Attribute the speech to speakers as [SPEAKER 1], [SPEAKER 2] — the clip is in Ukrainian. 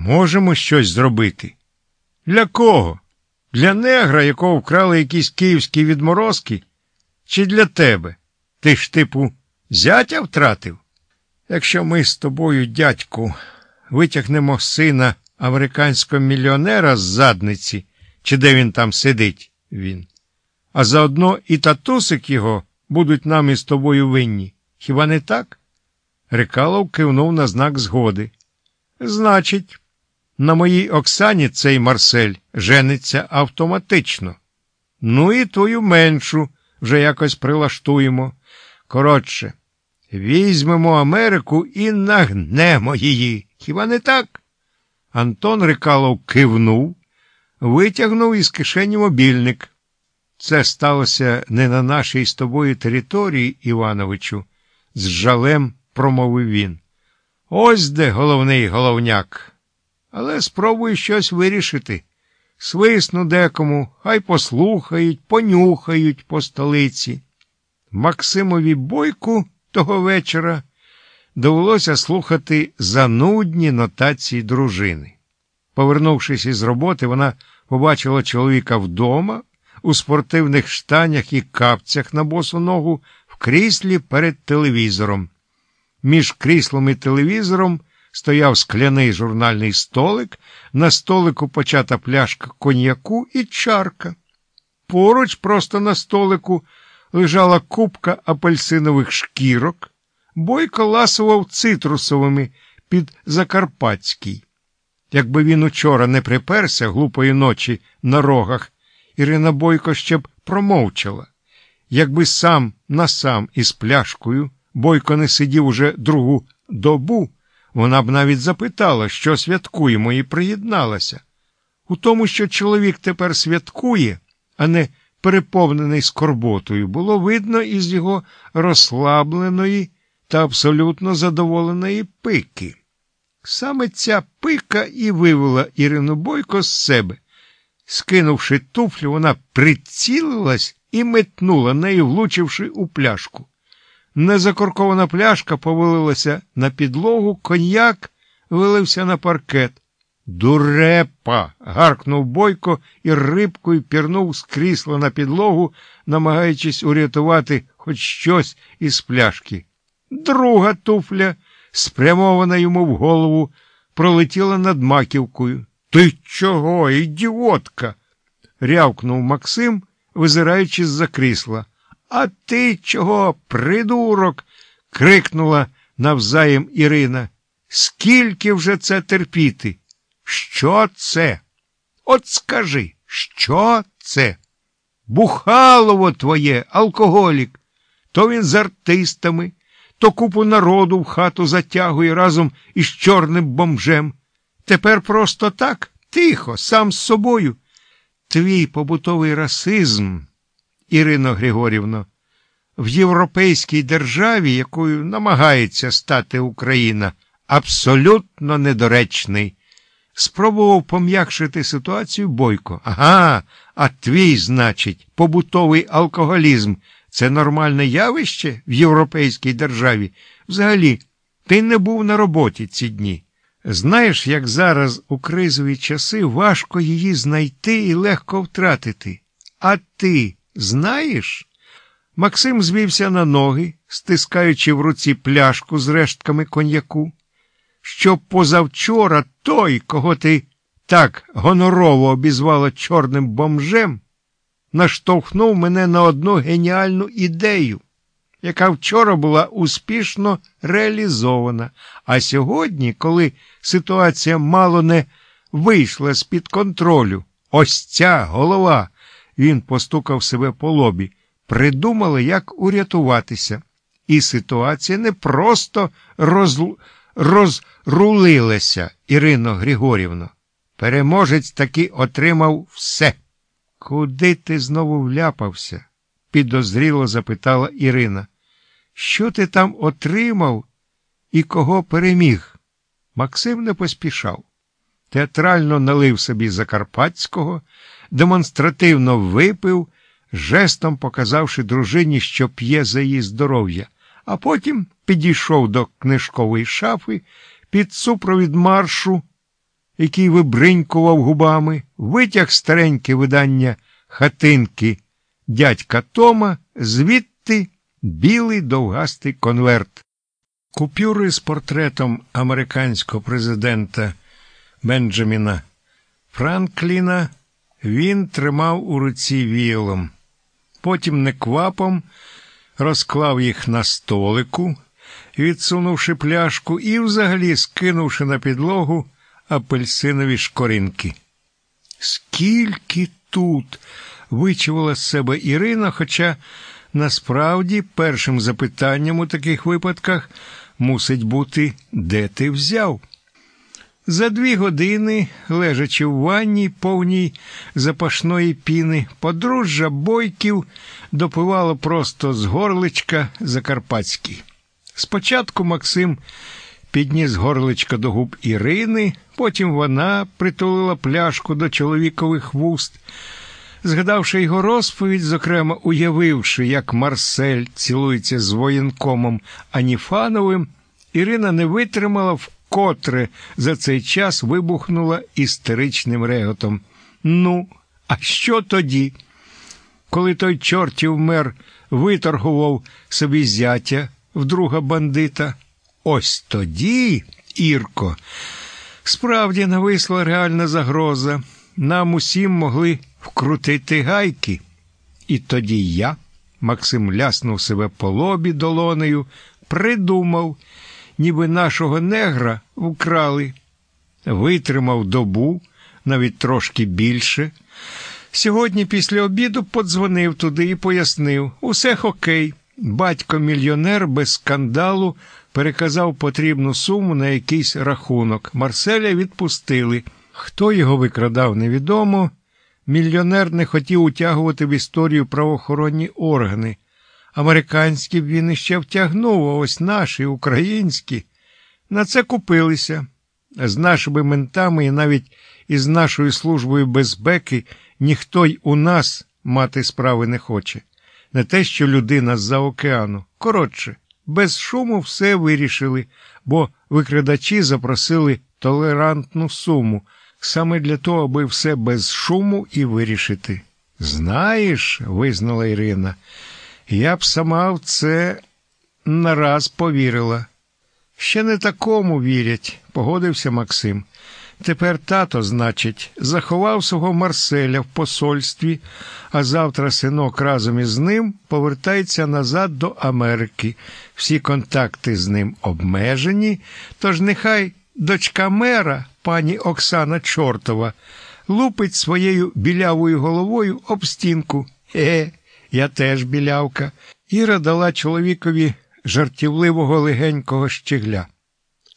[SPEAKER 1] можемо щось зробити. Для кого? Для негра, якого вкрали якісь київські відморозки? Чи для тебе? Ти ж, типу, зятя втратив? Якщо ми з тобою, дядьку, витягнемо сина американського мільйонера з задниці, чи де він там сидить, він, а заодно і татусик його будуть нам із тобою винні. Хіба не так? Рикалов кивнув на знак згоди. Значить, на моїй Оксані цей Марсель жениться автоматично. Ну і твою меншу вже якось прилаштуємо. Коротше, візьмемо Америку і нагнемо її. Хіба не так? Антон Рикалов кивнув, витягнув із кишені мобільник. Це сталося не на нашій з тобою території, Івановичу, з жалем промовив він. Ось де головний головняк. Але спробую щось вирішити. Свисну декому, хай послухають, понюхають по столиці. Максимові бойку того вечора довелося слухати занудні нотації дружини. Повернувшись із роботи, вона побачила чоловіка вдома, у спортивних штанях і капцях на босу ногу в кріслі перед телевізором. Між кріслом і телевізором стояв скляний журнальний столик, на столику почата пляшка коньяку і чарка. Поруч, просто на столику, лежала купка апельсинових шкірок, бойко ласував цитрусовими під Закарпатський. Якби він учора не приперся глупої ночі на рогах, Ірина Бойко ще б промовчала. Якби сам на сам із пляшкою Бойко не сидів уже другу добу, вона б навіть запитала, що святкуємо, і приєдналася. У тому, що чоловік тепер святкує, а не переповнений скорботою, було видно із його розслабленої та абсолютно задоволеної пики. Саме ця пика і вивела Ірину Бойко з себе. Скинувши туфлю, вона прицілилась і метнула нею, влучивши у пляшку. Незакоркована пляшка повалилася на підлогу, коньяк вилився на паркет. Дурепа. гаркнув бойко і рибкою пірнув з крісла на підлогу, намагаючись урятувати хоч щось із пляшки. Друга туфля, спрямована йому в голову, пролетіла над маківкою. Ти чого, ідіотка? рявкнув Максим, визираючи з за крісла. А ти чого, придурок? крикнула навзаєм Ірина. Скільки вже це терпіти? Що це? От скажи, що це? Бухалово твоє, алкоголік. То він з артистами, то купу народу в хату затягує разом із чорним бомжем. Тепер просто так, тихо, сам з собою. Твій побутовий расизм. Ірино Григорівно, в європейській державі, якою намагається стати Україна, абсолютно недоречний. Спробував пом'якшити ситуацію Бойко. Ага, а твій, значить, побутовий алкоголізм це нормальне явище в європейській державі. Взагалі, ти не був на роботі ці дні. Знаєш, як зараз у кризові часи важко її знайти і легко втратити. А ти знаєш? Максим звівся на ноги, стискаючи в руці пляшку з рештками коньяку, що позавчора той, кого ти так гонорово обізвала чорним бомжем, наштовхнув мене на одну геніальну ідею, яка вчора була успішно реалізована. А сьогодні, коли ситуація мало не вийшла з-під контролю, ось ця голова. Він постукав себе по лобі. Придумали, як урятуватися. І ситуація не просто роз... розрулилася, Ірино Григорівно. Переможець таки отримав все. Куди ти знову вляпався? підозріло запитала Ірина. Що ти там отримав і кого переміг? Максим не поспішав. Театрально налив собі Закарпатського демонстративно випив, жестом показавши дружині, що п'є за її здоров'я, а потім підійшов до книжкової шафи під супровід маршу який вибринькував губами, витяг стареньке видання хатинки дядька Тома, звідти білий довгастий конверт. Купюри з портретом американського президента Бенджаміна Франкліна він тримав у руці віялом. Потім неквапом розклав їх на столику, відсунувши пляшку і взагалі скинувши на підлогу апельсинові шкоринки. Скільки тут? вичувала з себе Ірина, хоча насправді першим запитанням у таких випадках мусить бути, де ти взяв. За дві години, лежачи в ванні, повній запашної піни, подружжя бойків допивало просто з горличка Закарпатський. Спочатку Максим підніс горличка до губ Ірини, потім вона притулила пляшку до чоловікових вуст. Згадавши його розповідь, зокрема уявивши, як Марсель цілується з воєнкомом Аніфановим, Ірина не витримала вкотре за цей час вибухнула істеричним реготом. Ну, а що тоді? Коли той чортів мер виторгував собі зятя в друга бандита, ось тоді, Ірко, справді нависла реальна загроза. Нам усім могли вкрутити гайки. І тоді я, Максим ляснув себе по лобі долонею, придумав, ніби нашого негра вкрали, витримав добу, навіть трошки більше. Сьогодні після обіду подзвонив туди і пояснив усе хокей. Батько мільйонер без скандалу переказав потрібну суму на якийсь рахунок. Марселя відпустили. Хто його викрадав, невідомо. Мільйонер не хотів утягувати в історію правоохоронні органи. Американські б він іще втягнув, а ось наші, українські. На це купилися. З нашими ментами і навіть із нашою службою безпеки ніхто й у нас мати справи не хоче. Не те, що людина з-за океану. Коротше, без шуму все вирішили, бо викрадачі запросили толерантну суму саме для того, аби все без шуму і вирішити. Знаєш, визнала Ірина, я б сама в це нараз повірила. Ще не такому вірять, погодився Максим. Тепер тато, значить, заховав свого Марселя в посольстві, а завтра синок разом із ним повертається назад до Америки. Всі контакти з ним обмежені, тож нехай дочка мера, пані Оксана Чортова, лупить своєю білявою головою об стінку. Е, я теж білявка. Іра дала чоловікові жартівливого легенького щегля.